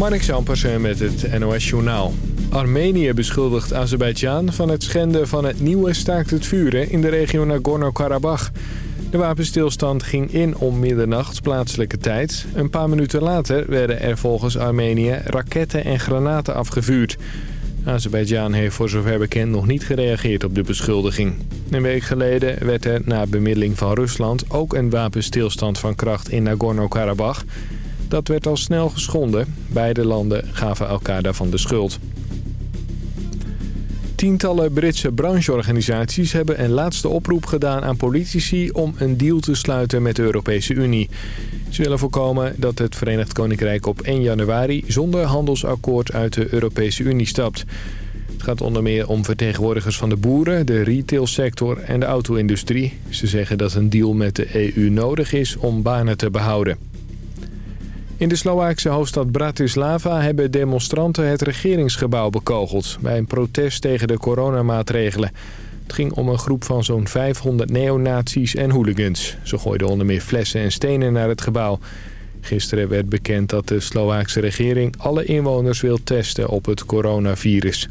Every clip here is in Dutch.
Mark Zampersen met het NOS Journaal. Armenië beschuldigt Azerbeidzjan van het schenden van het nieuwe staakt het vuren in de regio Nagorno-Karabakh. De wapenstilstand ging in om middernacht plaatselijke tijd. Een paar minuten later werden er volgens Armenië raketten en granaten afgevuurd. Azerbeidzjan heeft voor zover bekend nog niet gereageerd op de beschuldiging. Een week geleden werd er na bemiddeling van Rusland ook een wapenstilstand van kracht in Nagorno-Karabakh. Dat werd al snel geschonden. Beide landen gaven elkaar daarvan de schuld. Tientallen Britse brancheorganisaties hebben een laatste oproep gedaan aan politici om een deal te sluiten met de Europese Unie. Ze willen voorkomen dat het Verenigd Koninkrijk op 1 januari zonder handelsakkoord uit de Europese Unie stapt. Het gaat onder meer om vertegenwoordigers van de boeren, de retailsector en de auto-industrie. Ze zeggen dat een deal met de EU nodig is om banen te behouden. In de Slovaakse hoofdstad Bratislava hebben demonstranten het regeringsgebouw bekogeld... bij een protest tegen de coronamaatregelen. Het ging om een groep van zo'n 500 neonazies en hooligans. Ze gooiden onder meer flessen en stenen naar het gebouw. Gisteren werd bekend dat de Slovaakse regering alle inwoners wil testen op het coronavirus.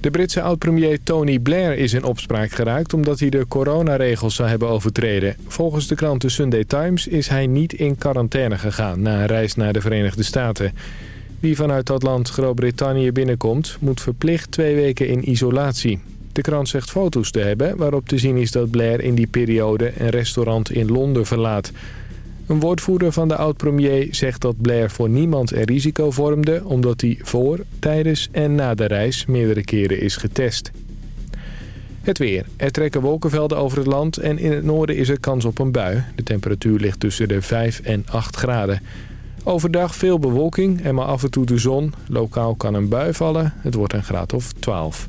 De Britse oud-premier Tony Blair is in opspraak geraakt omdat hij de coronaregels zou hebben overtreden. Volgens de krant The Sunday Times is hij niet in quarantaine gegaan na een reis naar de Verenigde Staten. Wie vanuit dat land Groot-Brittannië binnenkomt moet verplicht twee weken in isolatie. De krant zegt foto's te hebben waarop te zien is dat Blair in die periode een restaurant in Londen verlaat. Een woordvoerder van de oud-premier zegt dat Blair voor niemand een risico vormde... omdat hij voor, tijdens en na de reis meerdere keren is getest. Het weer. Er trekken wolkenvelden over het land en in het noorden is er kans op een bui. De temperatuur ligt tussen de 5 en 8 graden. Overdag veel bewolking en maar af en toe de zon. Lokaal kan een bui vallen. Het wordt een graad of 12.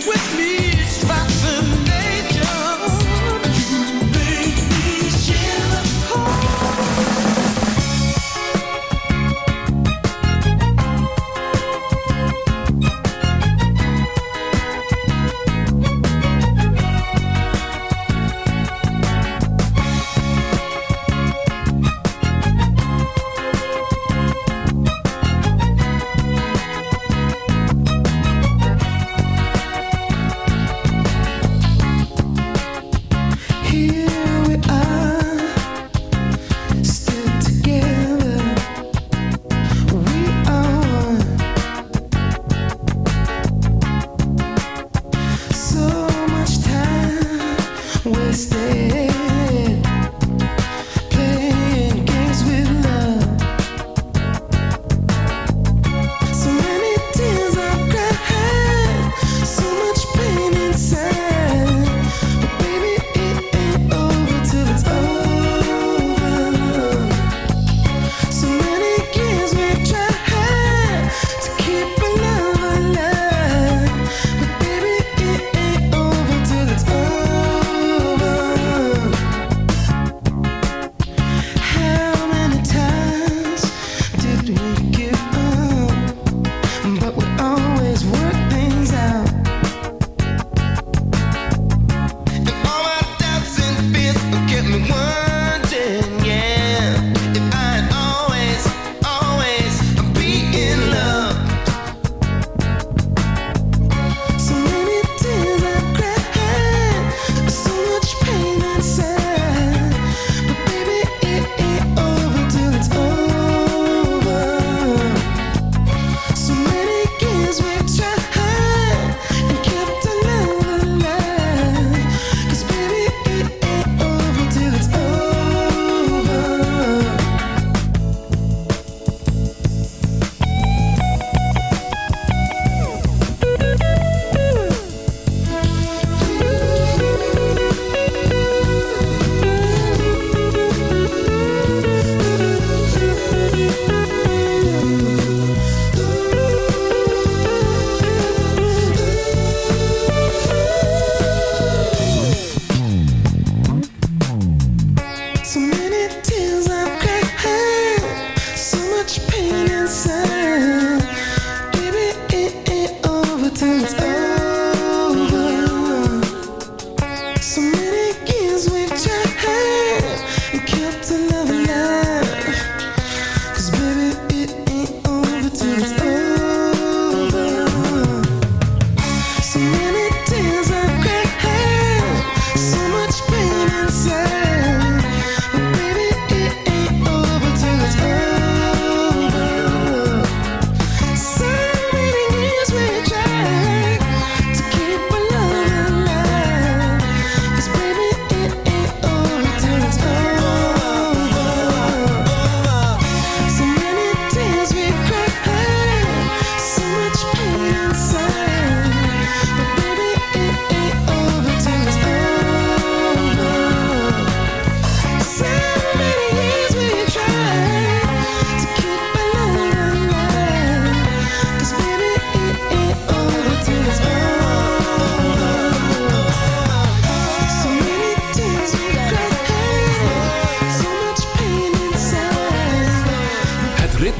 with me.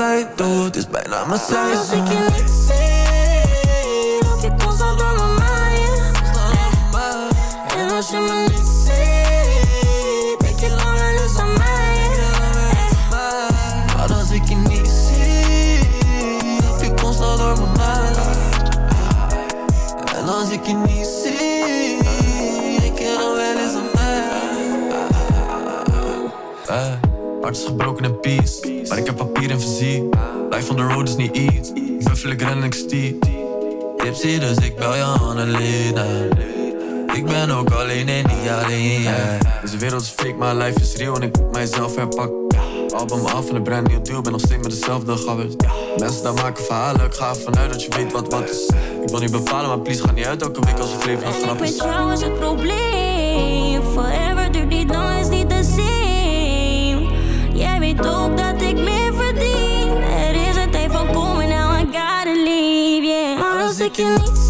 het is bijna mijn size Als ik je liet zien, dat je mij En als je me niet denk dan wel mij je En als ik je niet zie, denk je dan wel eens mij Hart is gebroken in peace. Ik heb papier en visie. Life on the road is niet iets. Ik buffel, ik ren, ik stie. Tipsy, dus ik bel je aan alleen. Ik ben ook alleen in die alleen. Deze wereld is fake, maar life is real en ik moet mijzelf herpakken. Album af en een brand nieuw deal, ben nog steeds met dezelfde gabbers. Mensen daar maken verhalen, ik ga ervan uit dat je weet wat wat is. Ik wil niet bepalen, maar please ga niet uit elke week als je vreemd grap grappen. Ik weet jou is het probleem, forever duurt niet, lang is niet te zien. Ik dat ik meer. Er is een tijd van komen, now I gotta leave, yeah. Als ik niet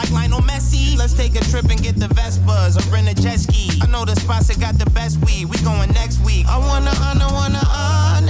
like Lionel Messi. Let's take a trip and get the Vespas or rent a jet ski. I know the spots that got the best weed, we going next week. I wanna honor, wanna honor you.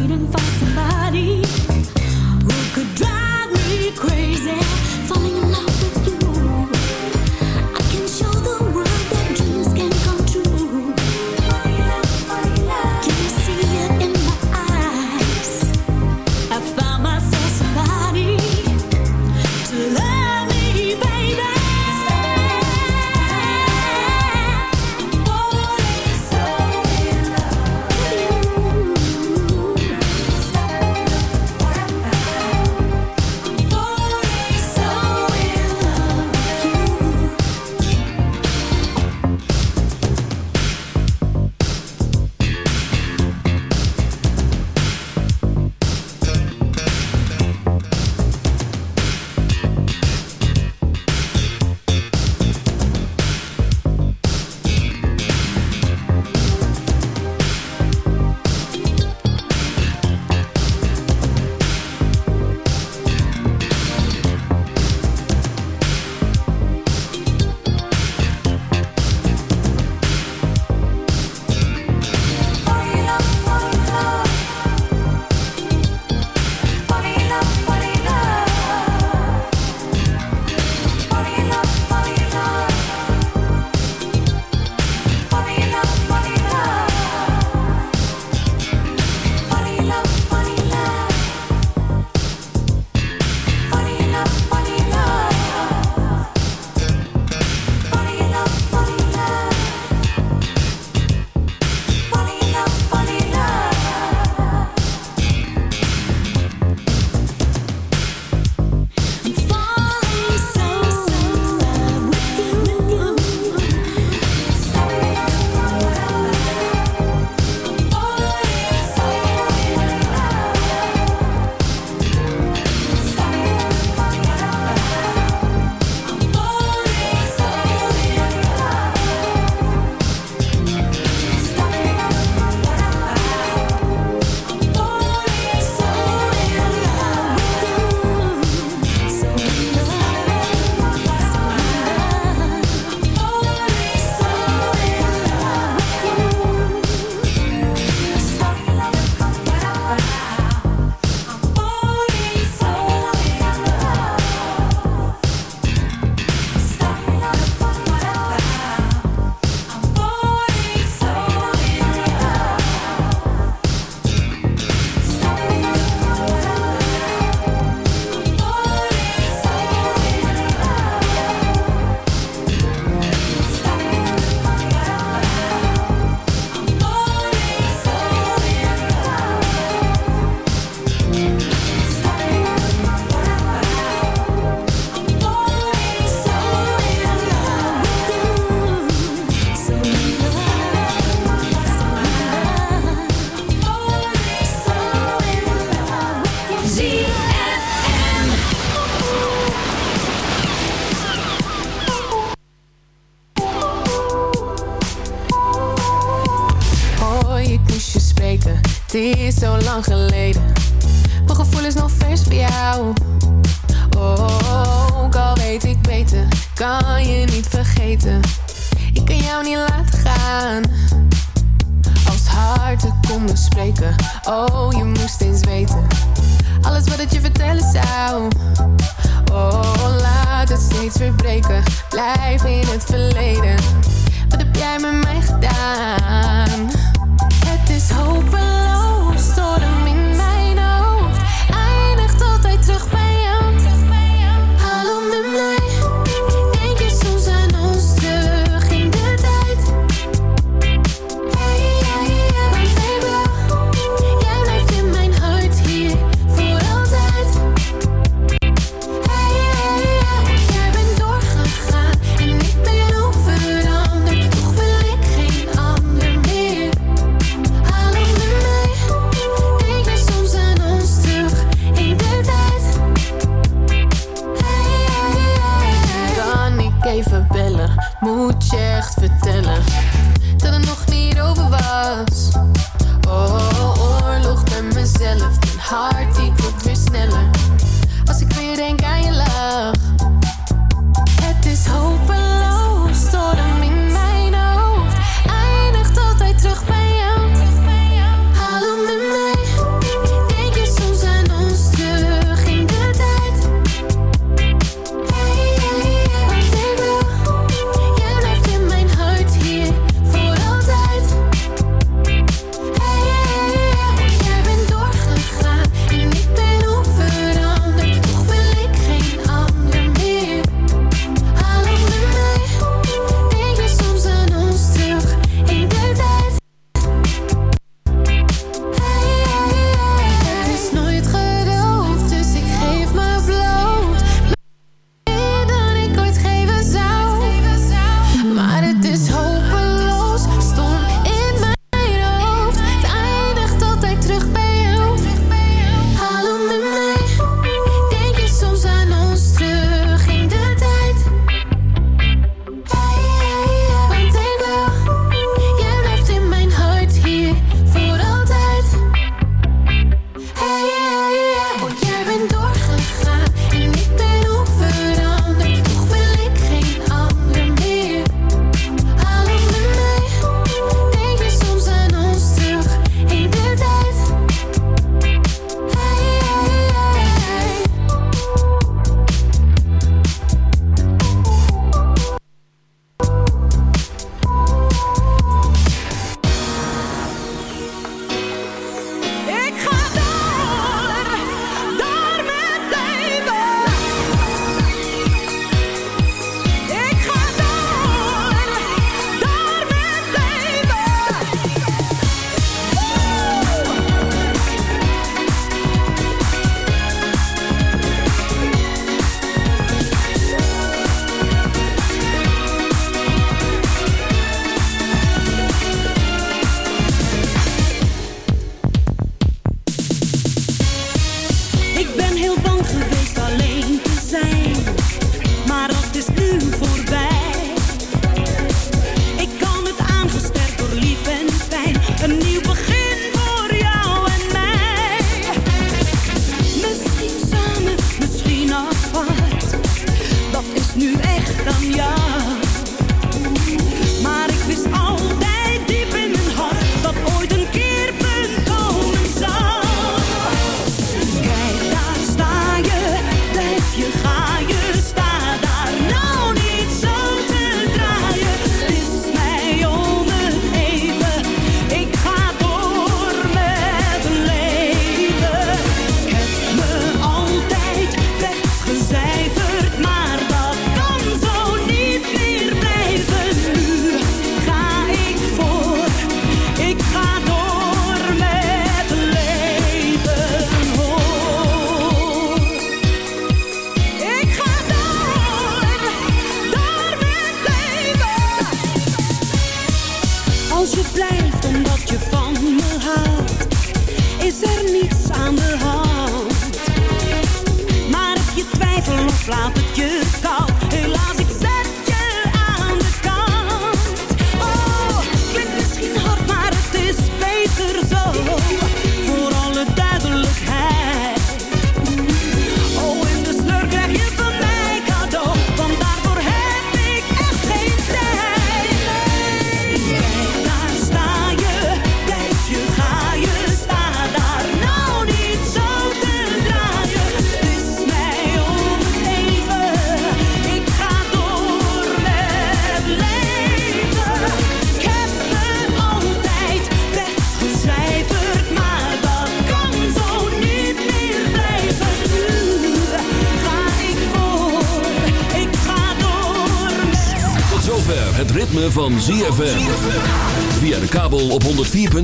waiting for somebody who could drive. zo lang geleden. Mijn gevoel is nog vers voor jou. Oh, ook al weet ik beter, kan je niet vergeten. Ik kan jou niet laten gaan. Als harten konden spreken, oh je moest eens weten. Alles wat ik je vertellen zou. Oh, laat het steeds verbreken, blijf in het verleden. Wat heb jij met mij gedaan? Het is hopeloos sort of mean